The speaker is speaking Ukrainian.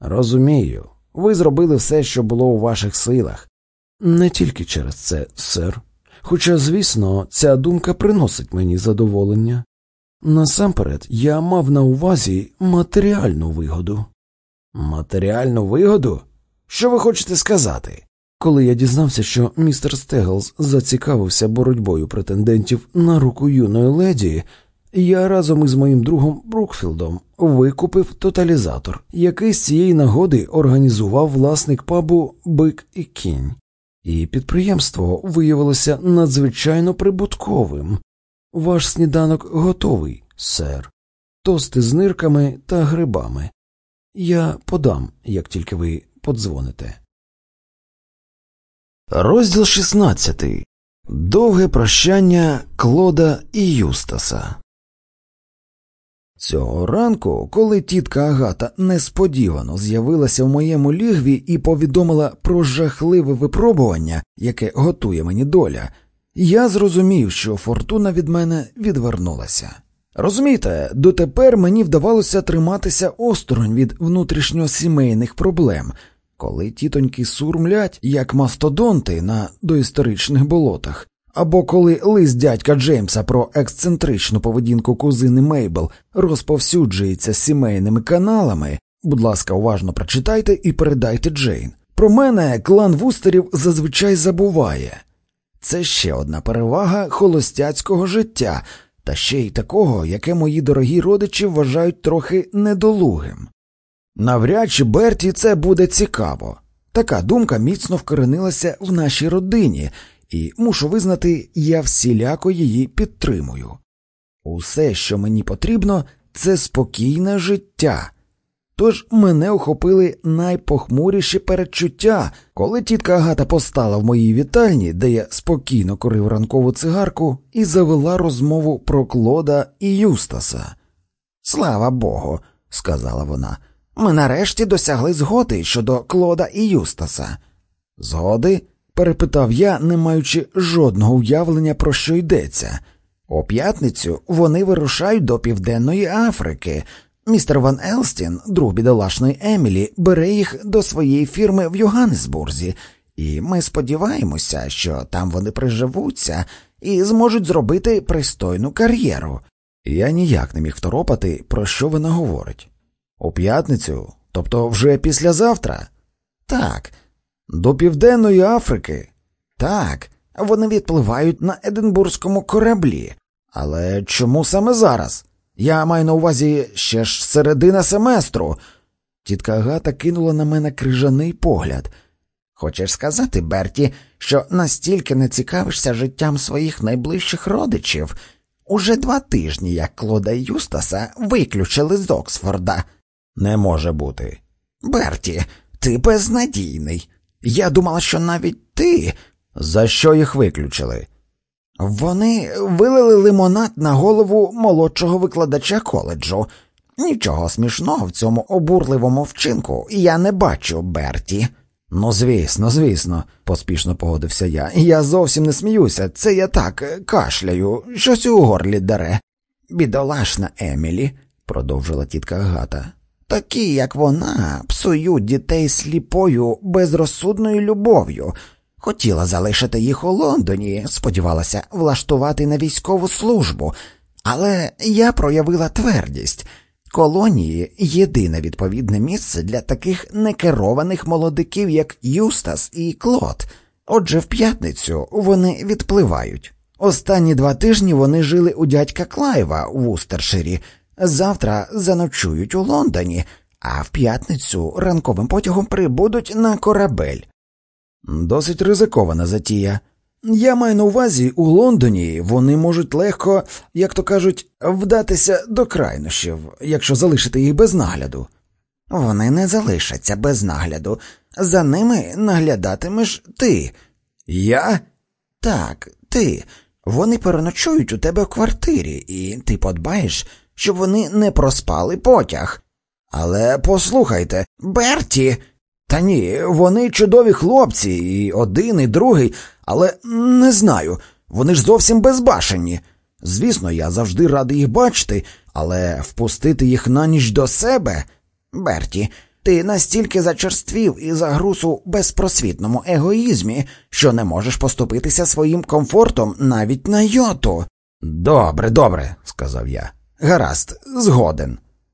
Розумію, ви зробили все, що було у ваших силах. Не тільки через це, сер. Хоча, звісно, ця думка приносить мені задоволення. Насамперед, я мав на увазі матеріальну вигоду. Матеріальну вигоду? Що ви хочете сказати? Коли я дізнався, що містер Стеглс зацікавився боротьбою претендентів на руку юної леді, я разом із моїм другом Брукфілдом викупив тоталізатор, який з цієї нагоди організував власник пабу Бик і кінь, і підприємство виявилося надзвичайно прибутковим. Ваш сніданок готовий, сер, тости з нирками та грибами. Я подам, як тільки ви подзвоните. Розділ 16. Довге прощання Клода і Юстаса. Цього ранку, коли тітка Агата несподівано з'явилася в моєму лігві і повідомила про жахливе випробування, яке готує мені доля, я зрозумів, що фортуна від мене відвернулася. Розумієте, дотепер мені вдавалося триматися осторонь від внутрішньосімейних проблем, коли тітоньки сурмлять, як мастодонти на доісторичних болотах, або коли лист дядька Джеймса про ексцентричну поведінку кузини Мейбл розповсюджується сімейними каналами, будь ласка, уважно прочитайте і передайте Джейн. Про мене клан вустерів зазвичай забуває. Це ще одна перевага холостяцького життя, та ще й такого, яке мої дорогі родичі вважають трохи недолугим. Навряд чи Берті це буде цікаво. Така думка міцно вкоренилася в нашій родині, і мушу визнати, я всіляко її підтримую. Усе, що мені потрібно, це спокійне життя. Тож мене охопили найпохмуріші передчуття, коли тітка Агата постала в моїй вітальні, де я спокійно курив ранкову цигарку, і завела розмову про Клода і Юстаса. Слава Богу, сказала вона, ми нарешті досягли згоди щодо Клода і Юстаса. Згоди? Перепитав я, не маючи жодного уявлення, про що йдеться. У п'ятницю вони вирушають до Південної Африки. Містер Ван Елстін, друг бідолашної Емілі, бере їх до своєї фірми в Йоганнесбурзі, і ми сподіваємося, що там вони приживуться і зможуть зробити пристойну кар'єру. Я ніяк не міг второпати, про що вона говорить. У п'ятницю, тобто вже післязавтра? Так. До Південної Африки? Так. Вони відпливають на Единбурзькому кораблі. Але чому саме зараз? Я маю на увазі ще ж середина семестру. Тітка Агата кинула на мене крижаний погляд. Хочеш сказати, Берті, що настільки не цікавишся життям своїх найближчих родичів? Уже два тижні, як Клода Юстаса виключили з Оксфорда. Не може бути. Берті, ти безнадійний. Я думала, що навіть ти. За що їх виключили? Вони вилили лимонад на голову молодшого викладача коледжу. Нічого смішного в цьому обурливому вчинку я не бачу, Берті. Ну, звісно, звісно, поспішно погодився я. Я зовсім не сміюся, це я так кашляю, щось у горлі дере. Бідолашна Емілі, продовжила тітка Агата. Такі, як вона, псують дітей сліпою, безрозсудною любов'ю. Хотіла залишити їх у Лондоні, сподівалася влаштувати на військову службу, але я проявила твердість. Колонії єдине відповідне місце для таких некерованих молодиків, як Юстас і Клод. Отже, в п'ятницю вони відпливають. Останні два тижні вони жили у дядька Клайва в Устерширі, завтра заночують у Лондоні, а в п'ятницю ранковим потягом прибудуть на корабель. Досить ризикована затія. Я маю на увазі, у Лондоні вони можуть легко, як то кажуть, вдатися до крайнощів, якщо залишити їх без нагляду. Вони не залишаться без нагляду. За ними наглядатимеш ти. Я? Так, ти. Вони переночують у тебе в квартирі, і ти подбаєш, щоб вони не проспали потяг. Але послухайте, Берті. Та ні, вони чудові хлопці, і один, і другий, але не знаю, вони ж зовсім безбашені. Звісно, я завжди радий їх бачити, але впустити їх на ніч до себе. Берті, Ти настільки зачерствів і загруз у безпросвітному егоїзмі, що не можеш поступитися своїм комфортом навіть на йоту. Добре, добре, сказав я. Гаразд, згоден.